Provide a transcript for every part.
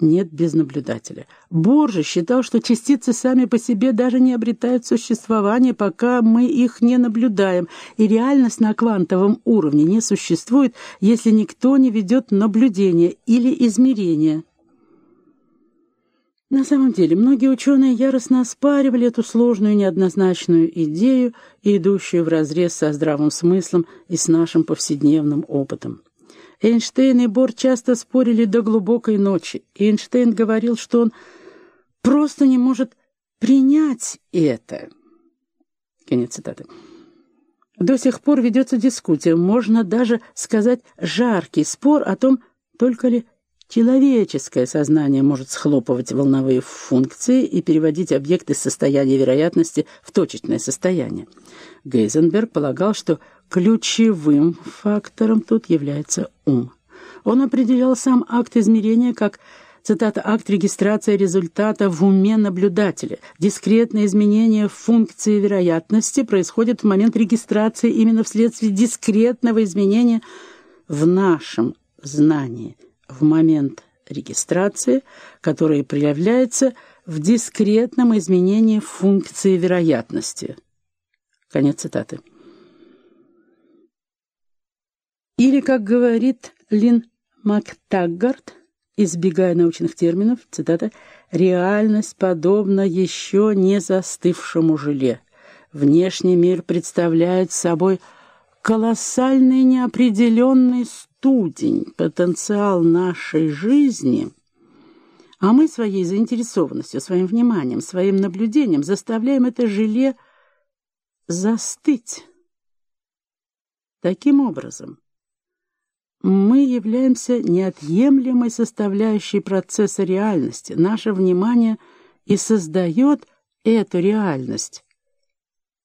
нет без наблюдателя. Бор же считал, что частицы сами по себе даже не обретают существование, пока мы их не наблюдаем, и реальность на квантовом уровне не существует, если никто не ведет наблюдение или измерение. На самом деле, многие ученые яростно оспаривали эту сложную неоднозначную идею, идущую вразрез со здравым смыслом и с нашим повседневным опытом. Эйнштейн и Бор часто спорили до глубокой ночи. Эйнштейн говорил, что он просто не может принять это. Конец цитаты. До сих пор ведется дискуссия, можно даже сказать жаркий спор о том, только ли человеческое сознание может схлопывать волновые функции и переводить объекты из состояния вероятности в точечное состояние. Гейзенберг полагал, что ключевым фактором тут является ум. Он определял сам акт измерения как цитата, акт регистрации результата в уме наблюдателя. Дискретное изменение функции вероятности происходит в момент регистрации именно вследствие дискретного изменения в нашем знании, в момент регистрации, которое проявляется в дискретном изменении функции вероятности. Конец цитаты. Или, как говорит Лин МакТаггарт, избегая научных терминов, цитата, «реальность подобна еще не застывшему желе. Внешний мир представляет собой колоссальный неопределенный студень, потенциал нашей жизни, а мы своей заинтересованностью, своим вниманием, своим наблюдением заставляем это желе застыть. Таким образом, мы являемся неотъемлемой составляющей процесса реальности. Наше внимание и создает эту реальность.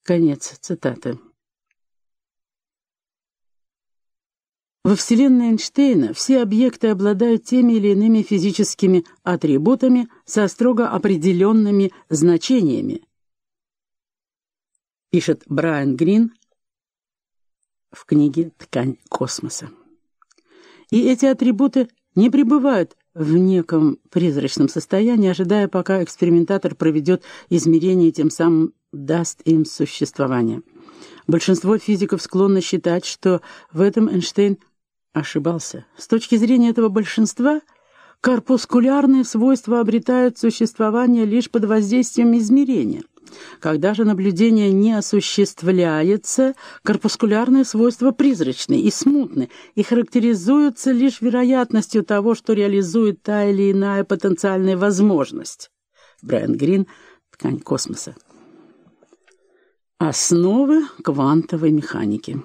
Конец цитаты. Во Вселенной Эйнштейна все объекты обладают теми или иными физическими атрибутами со строго определенными значениями, пишет Брайан Грин в книге «Ткань космоса». И эти атрибуты не пребывают в неком призрачном состоянии, ожидая, пока экспериментатор проведет измерение и тем самым даст им существование. Большинство физиков склонны считать, что в этом Эйнштейн ошибался. С точки зрения этого большинства, корпускулярные свойства обретают существование лишь под воздействием измерения – когда же наблюдение не осуществляется, корпускулярные свойства призрачны и смутны и характеризуются лишь вероятностью того, что реализует та или иная потенциальная возможность. Брайан Грин «Ткань космоса». Основы квантовой механики.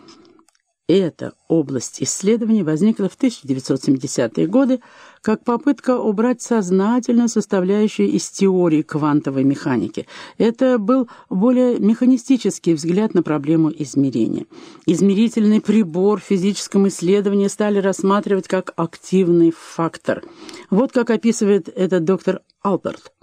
Эта область исследований возникла в 1970-е годы как попытка убрать сознательную составляющую из теории квантовой механики. Это был более механистический взгляд на проблему измерения. Измерительный прибор в физическом исследовании стали рассматривать как активный фактор. Вот как описывает этот доктор Алберт.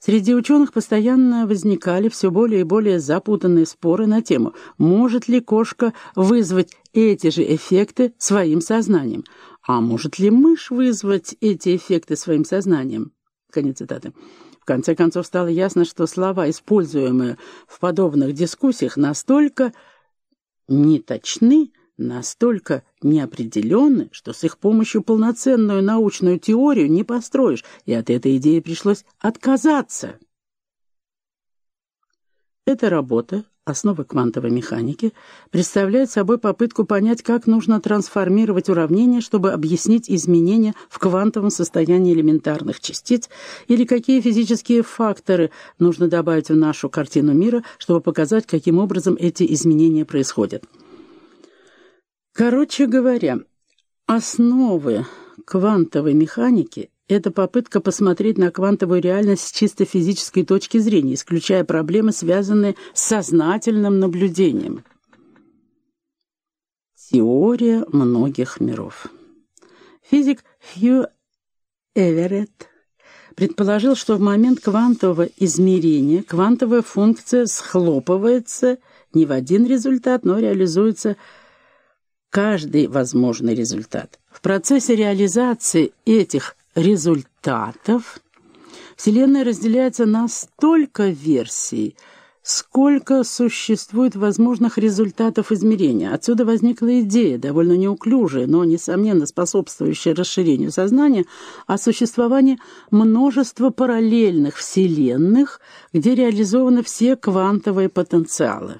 Среди ученых постоянно возникали все более и более запутанные споры на тему, может ли кошка вызвать эти же эффекты своим сознанием, а может ли мышь вызвать эти эффекты своим сознанием. Конец цитаты. В конце концов стало ясно, что слова, используемые в подобных дискуссиях, настолько неточны, настолько неопределенны, что с их помощью полноценную научную теорию не построишь, и от этой идеи пришлось отказаться. Эта работа «Основы квантовой механики» представляет собой попытку понять, как нужно трансформировать уравнения, чтобы объяснить изменения в квантовом состоянии элементарных частиц, или какие физические факторы нужно добавить в нашу картину мира, чтобы показать, каким образом эти изменения происходят. Короче говоря, основы квантовой механики – это попытка посмотреть на квантовую реальность с чисто физической точки зрения, исключая проблемы, связанные с сознательным наблюдением. Теория многих миров. Физик Хью Эверетт предположил, что в момент квантового измерения квантовая функция схлопывается не в один результат, но реализуется каждый возможный результат. В процессе реализации этих результатов, Вселенная разделяется на столько версий, сколько существует возможных результатов измерения. Отсюда возникла идея, довольно неуклюжая, но, несомненно, способствующая расширению сознания, о существовании множества параллельных вселенных, где реализованы все квантовые потенциалы.